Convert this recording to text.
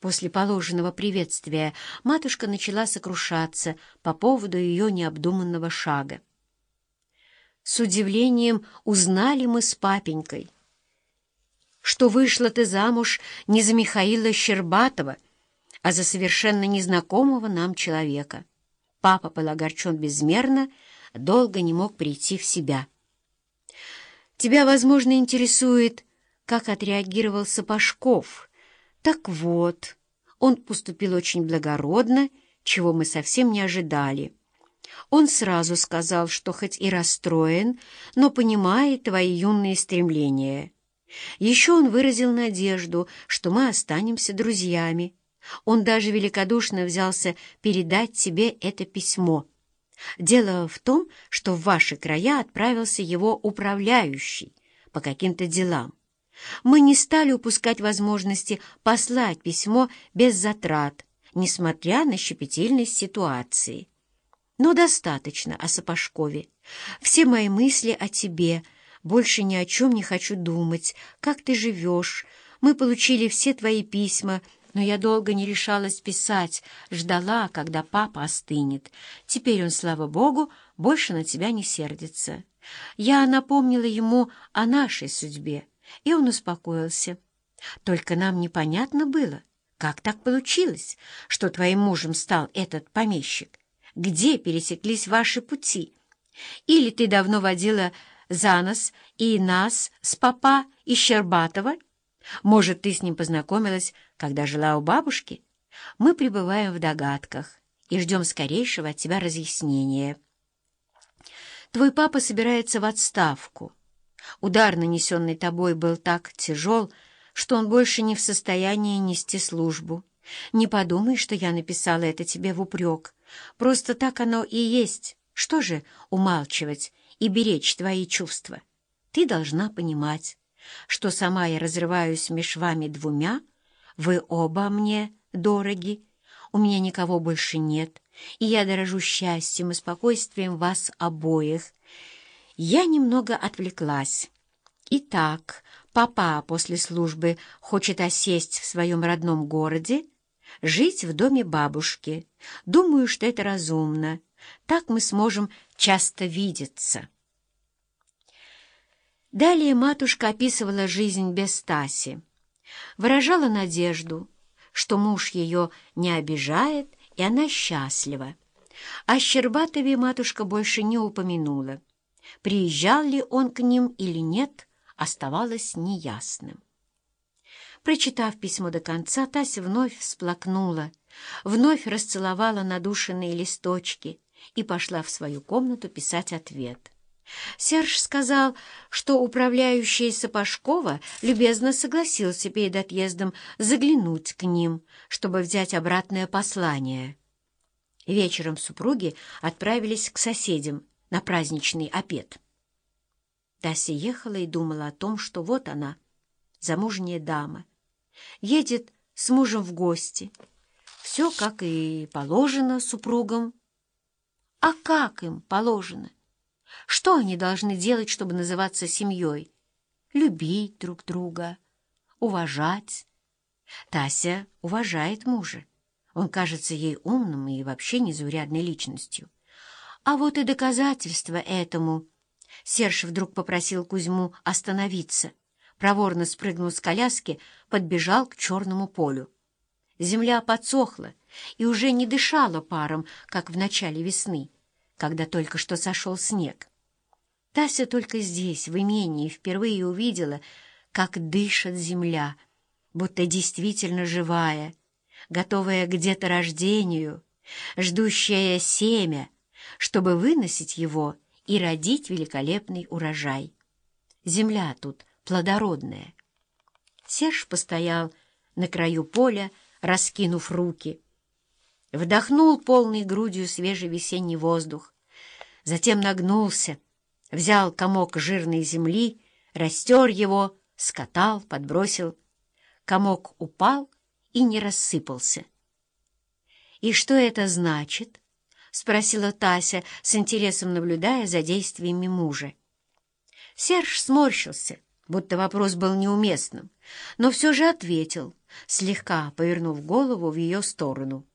После положенного приветствия матушка начала сокрушаться по поводу ее необдуманного шага. С удивлением узнали мы с папенькой, что вышла ты замуж не за Михаила Щербатова, а за совершенно незнакомого нам человека. Папа был огорчен безмерно, долго не мог прийти в себя. Тебя, возможно, интересует, как отреагировал Сапожков — так вот, он поступил очень благородно, чего мы совсем не ожидали. Он сразу сказал, что хоть и расстроен, но понимает твои юные стремления. Еще он выразил надежду, что мы останемся друзьями. Он даже великодушно взялся передать тебе это письмо. Дело в том, что в ваши края отправился его управляющий по каким-то делам. Мы не стали упускать возможности послать письмо без затрат, несмотря на щепетильность ситуации. Но достаточно о Сапожкове. Все мои мысли о тебе. Больше ни о чем не хочу думать. Как ты живешь? Мы получили все твои письма, но я долго не решалась писать, ждала, когда папа остынет. Теперь он, слава богу, больше на тебя не сердится. Я напомнила ему о нашей судьбе и он успокоился. Только нам непонятно было, как так получилось, что твоим мужем стал этот помещик. Где пересеклись ваши пути? Или ты давно водила за нос и нас с папа и Щербатова? Может, ты с ним познакомилась, когда жила у бабушки? Мы пребываем в догадках и ждем скорейшего от тебя разъяснения. Твой папа собирается в отставку. Удар, нанесенный тобой, был так тяжел, что он больше не в состоянии нести службу. Не подумай, что я написала это тебе в упрек. Просто так оно и есть. Что же умалчивать и беречь твои чувства? Ты должна понимать, что сама я разрываюсь меж вами двумя, вы оба мне дороги, у меня никого больше нет, и я дорожу счастьем и спокойствием вас обоих, я немного отвлеклась. Итак, папа после службы хочет осесть в своем родном городе, жить в доме бабушки. Думаю, что это разумно. Так мы сможем часто видеться. Далее матушка описывала жизнь без Таси. Выражала надежду, что муж ее не обижает, и она счастлива. О Щербатове матушка больше не упомянула. Приезжал ли он к ним или нет, оставалось неясным. Прочитав письмо до конца, Тася вновь всплакнула, вновь расцеловала надушенные листочки и пошла в свою комнату писать ответ. Серж сказал, что управляющий Сапожкова любезно согласился перед отъездом заглянуть к ним, чтобы взять обратное послание. Вечером супруги отправились к соседям, на праздничный обед. Тася ехала и думала о том, что вот она, замужняя дама, едет с мужем в гости. Все, как и положено супругам. А как им положено? Что они должны делать, чтобы называться семьей? Любить друг друга, уважать. Тася уважает мужа. Он кажется ей умным и вообще незаурядной личностью. А вот и доказательство этому. Серж вдруг попросил Кузьму остановиться. Проворно спрыгнул с коляски, подбежал к черному полю. Земля подсохла и уже не дышала паром, как в начале весны, когда только что сошел снег. Тася только здесь, в имении, впервые увидела, как дышит земля, будто действительно живая, готовая к деторождению, ждущая семя, чтобы выносить его и родить великолепный урожай. Земля тут плодородная. Серж постоял на краю поля, раскинув руки. Вдохнул полной грудью свежий весенний воздух. Затем нагнулся, взял комок жирной земли, растер его, скатал, подбросил. Комок упал и не рассыпался. «И что это значит?» — спросила Тася, с интересом наблюдая за действиями мужа. Серж сморщился, будто вопрос был неуместным, но все же ответил, слегка повернув голову в ее сторону.